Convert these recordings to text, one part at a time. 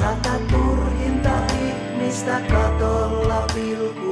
Sata turhinta ihmistä katolla vilkuu.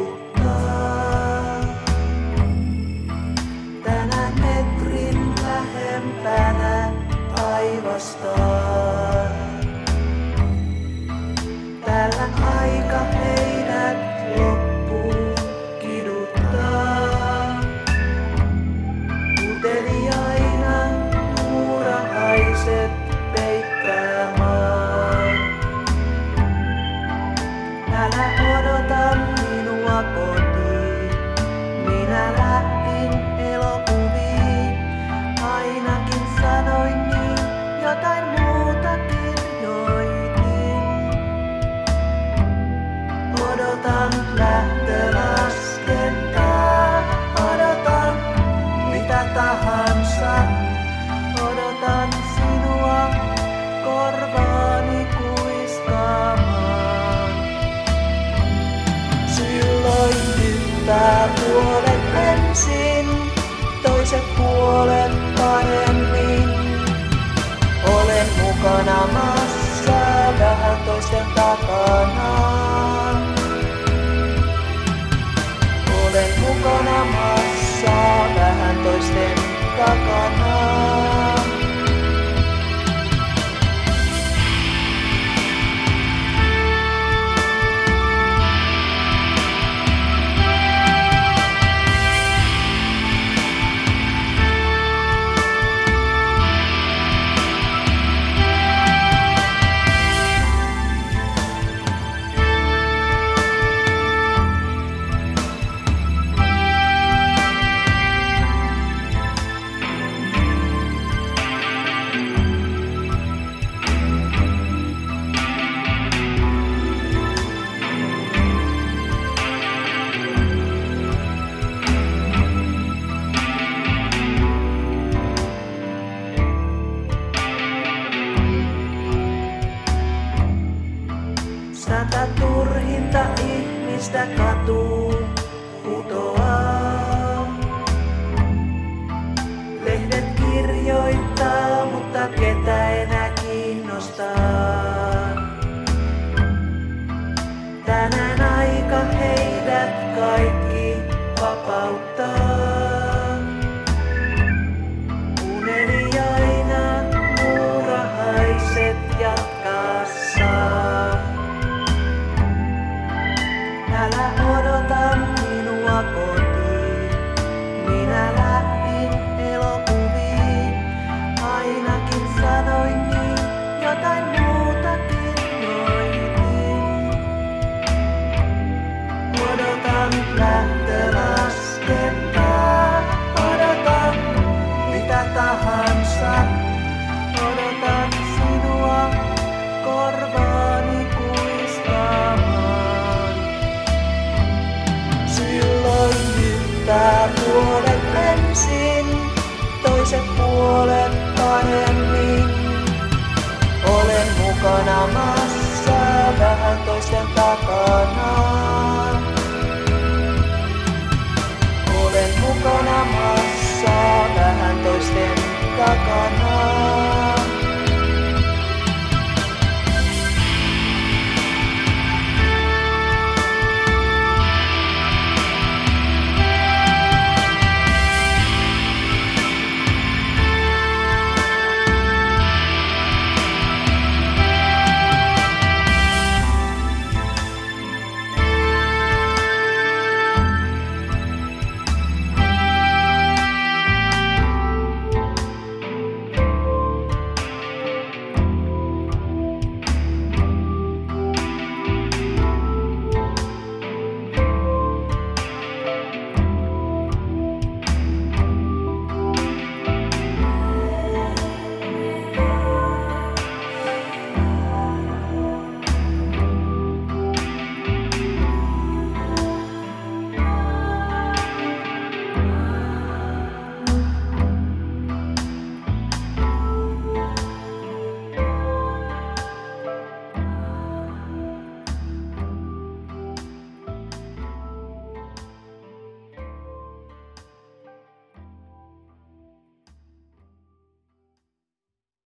tahansa. Odotan sinua korvaani kuiskaamaan. Silloin hyppää puolen ensin, toiset puolen paremmin. Olen mukana massa vähän toisten takana. Olen mukana massa. Kakana tätä turhinta ihmistä katuu putoaa. tahan sakit Sakana